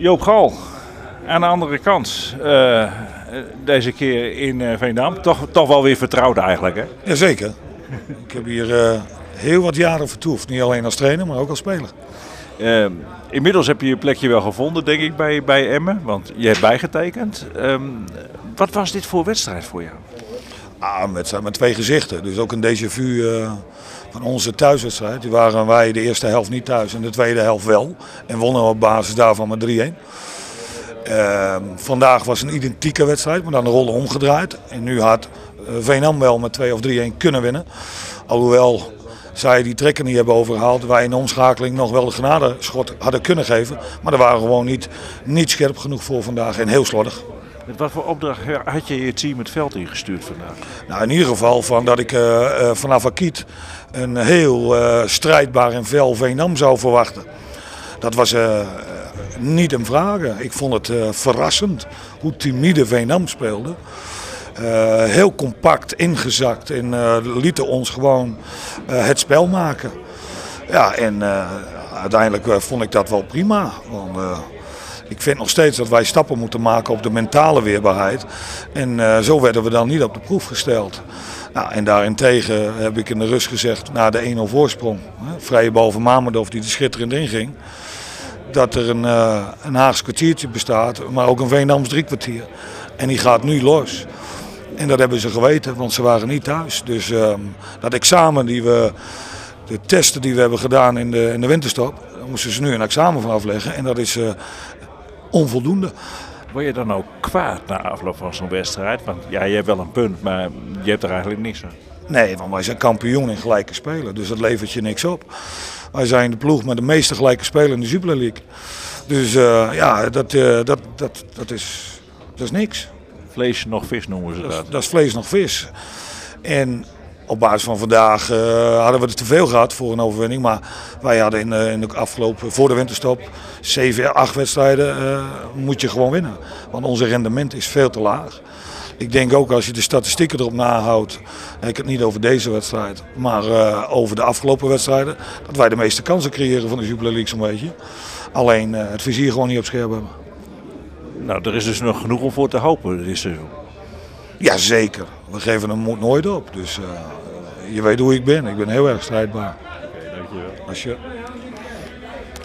Joop Gal, aan de andere kant, uh, deze keer in uh, Veendam, toch, toch wel weer vertrouwd eigenlijk hè? Jazeker. Ik heb hier uh, heel wat jaren vertoefd, niet alleen als trainer, maar ook als speler. Ehm, inmiddels heb je je plekje wel gevonden, denk ik, bij, bij Emmen, want je hebt bijgetekend. Um, wat was dit voor wedstrijd voor jou? Ah, een wedstrijd met twee gezichten, dus ook een déjà vu van onze thuiswedstrijd. Die waren wij de eerste helft niet thuis en de tweede helft wel. En wonnen op basis daarvan met 3-1. Uh, vandaag was een identieke wedstrijd, maar dan de rollen omgedraaid. En nu had uh, Veenam wel met 2 of 3-1 kunnen winnen. Alhoewel zij die trekken niet hebben overgehaald. Wij in de omschakeling nog wel de genadeschot hadden kunnen geven. Maar er waren gewoon niet, niet scherp genoeg voor vandaag en heel slordig. Wat voor opdracht had je je team het veld ingestuurd vandaag? Nou, in ieder geval van dat ik uh, uh, vanaf Akiet een heel uh, strijdbaar en fel Veenam zou verwachten. Dat was niet een vraag. Ik vond het verrassend hoe timide Veenam speelde. heel compact ingezakt en lieten ons gewoon het spel maken. Ja, en uiteindelijk vond ik dat wel prima. Ik vind nog steeds dat wij stappen moeten maken op de mentale weerbaarheid. En uh, zo werden we dan niet op de proef gesteld. Nou, en daarentegen heb ik in de rust gezegd, na de 1-0 voorsprong, hè, vrije bal van die er schitterend inging, dat er een, uh, een Haags kwartiertje bestaat, maar ook een Veendams drie kwartier. En die gaat nu los. En dat hebben ze geweten, want ze waren niet thuis. Dus uh, dat examen die we, de testen die we hebben gedaan in de, in de winterstop, moesten ze nu een examen van afleggen. En dat is uh, onvoldoende. Word je dan ook kwaad na afloop van zo'n wedstrijd? Want ja, je hebt wel een punt, maar je hebt er eigenlijk niks aan. Nee, want wij zijn kampioen in gelijke spelen, dus dat levert je niks op. Wij zijn de ploeg met de meeste gelijke spelen in de Super League. Dus uh, ja, dat, uh, dat, dat, dat, is, dat is niks. Vlees nog vis noemen ze dat. Dat, dat is vlees nog vis. En op basis van vandaag uh, hadden we te veel gehad voor een overwinning. Maar wij hadden in, uh, in de afgelopen, voor de winterstop, 7, 8 wedstrijden uh, moet je gewoon winnen. Want onze rendement is veel te laag. Ik denk ook als je de statistieken erop nahoudt, ik het niet over deze wedstrijd, maar over de afgelopen wedstrijden, dat wij de meeste kansen creëren van de Jubilee League zo'n beetje. Alleen het vizier gewoon niet op scherp hebben. Nou, er is dus nog genoeg om voor te hopen dit seizoen. Jazeker. We geven hem moed nooit op. Dus uh, je weet hoe ik ben. Ik ben heel erg strijdbaar. Oké, okay, dankjewel. Als je...